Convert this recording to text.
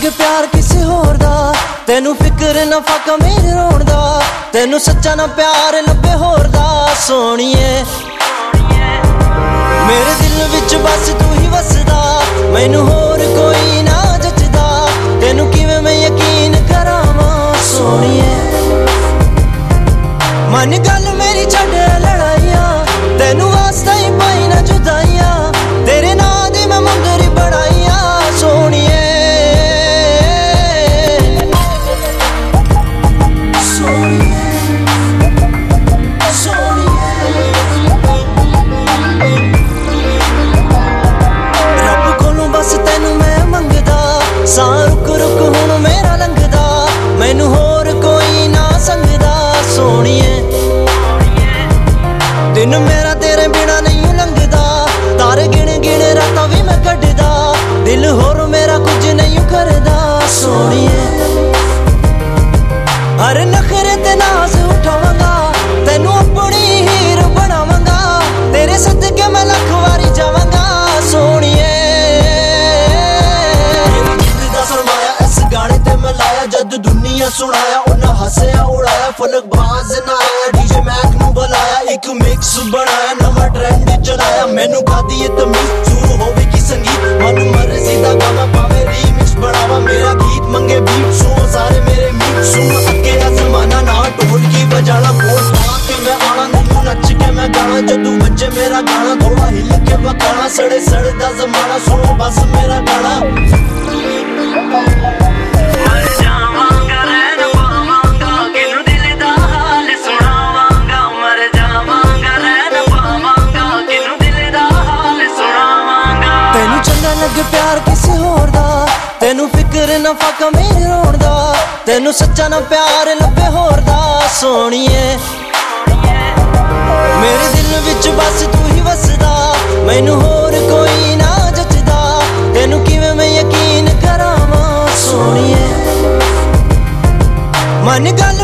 ਲੱਗੇ ਪਿਆਰ ਕਿਸੇ ਹੋਰ ਦਾ। ਤੈਨੂੰ ਫਿਕਰ ਨਾ ਫਾਕਾ ਮੇਰੇ ਰੋਣ ਦਾ। ਤੈਨੂੰ ਸੱਚਾ ਨਾ ਪਿਆਰ ਲੱਭੇ ਹੋਰ ਦਾ। ਸੋਣੀਏ ਮੇਰੇ ਦਿਲ ਵਿੱਚ ਬਸ ਤੂੰ ਹੀ ਵਸਦਾ। ਮੈਨੂੰ ਹੋਰ ਕੋਈ ਨਾ ਜੱਜਦਾ ਤੈਨੂੰ ਕਿਵੇਂ ਮੈਂ ਯਕੀਨ ਕਰਾਵਾਂ? ਸੋਣੀਏ ਮਨ ਗੱਲ ਸੰਗਦਾ ਦਿਨ ਮੇਰਾ ਤੇਰੇ ਬਿਨਾ ਨਹੀਂ ਲੰਘਦਾ। ਤਾਰੇ ਗਿਣ ਗਿਣ ਰਾਤਾਂ ਵੀ ਮੈਂ ਕੱਢਦਾ। ਦਿਲ ਹੋਰ ਮੇਰਾ ਕੁਝ ਨਹੀਂ ਕਰਦਾ। ਸੋਣੀਏ ਹਰ ਨਖਰੇ ਤੇ ਨਾਜ਼ ਉਠਾਵਾਂਗਾ। ਤੈਨੂੰ ਆਪਣੀ ਹੀਰ ਬਣਾਵਾਂਗਾ। ਤੇਰੇ ਸਦਕੇ ਮੈਂ ਲੱਖ ਵਾਰੀ ਜਾਵਾਂਗਾ। ਸੋਣੀਏ ਮੇਰੀ ਦਾ ਸਰਮਾਇਆ ਇਸ ਗਾਣੇ ਤੇ ਮੈਂ ਲਾਇਆ, ਜਦ ਦੁਨੀਆ ਸੁਣਾਇਆ, ਉਹਨਾਂ ਹੱਸਿਆ। ਫਲਕ ਬਾਜ਼ ਨਾ ਆਇਆ ਡੀਜੇ ਮੈਕ ਨੂੰ ਬੁਲਾਇਆ, ਇੱਕ ਮਿਕਸ ਬਣਾਇਆ, ਨਵਾਂ ਟ੍ਰੈਂਡ ਚਲਾਇਆ। ਮੈਨੂੰ ਕਾਦੀ ਇਹ ਤਮੀਜ਼ ਸ਼ੁਰੂ ਹੋਵੇ ਕੀ ਸੰਗੀਤ। ਮਨ ਮਰਜ਼ੀ ਦਾ ਗਾਣਾ ਪਾਵੇ ਰੀਮਿਕਸ ਬਣਾਵਾ। ਮੇਰਾ ਗੀਤ ਮੰਗੇ ਬੀਟ ਸੁਣੋ ਸਾਰੇ ਮੇਰੇ ਮੀਟ ਸੁਣ ਅੱਗੇ ਦਾ ਜ਼ਮਾਨਾ, ਨਾ ਢੋਲ ਕੀ ਵਜਾਣਾ। ਬੋਲ ਪਾ ਕੇ ਮੈਂ ਆਣਾ ਨੂੰ ਨੱਚ ਕੇ ਮੈਂ ਗਾਣਾ। ਜਦੋਂ ਬੱਚੇ ਮੇਰਾ ਗਾਣਾ ਥੋੜਾ ਹਿੱਲ ਕੇ ਵਕਾਣਾ ਸੜੇ ਸੜਦਾ ਜ਼ਮਾਨਾ, ਸੁਣੋ ਬਸ ਮੇਰਾ ਗਾਣਾ। ਨਾ ਫਾਕਾ ਮੇਰੇ ਰੋਣ ਦਾ ਤੈਨੂੰ ਸੱਚਾ ਨਾ ਪਿਆਰ ਲੱਭੇ ਹੋਰ ਦਾ। ਸੋਣੀਏ ਮੇਰੇ ਦਿਲ ਵਿੱਚ ਬਸ ਤੂੰ ਹੀ ਵਸਦਾ। ਮੈਨੂੰ ਹੋਰ ਕੋਈ ਨਾ ਜੱਜਦਾ ਤੈਨੂੰ ਕਿਵੇਂ ਮੈਂ ਯਕੀਨ ਕਰਾਵਾਂ? ਸੋਣੀਏ ਮਨ ਗੱਲ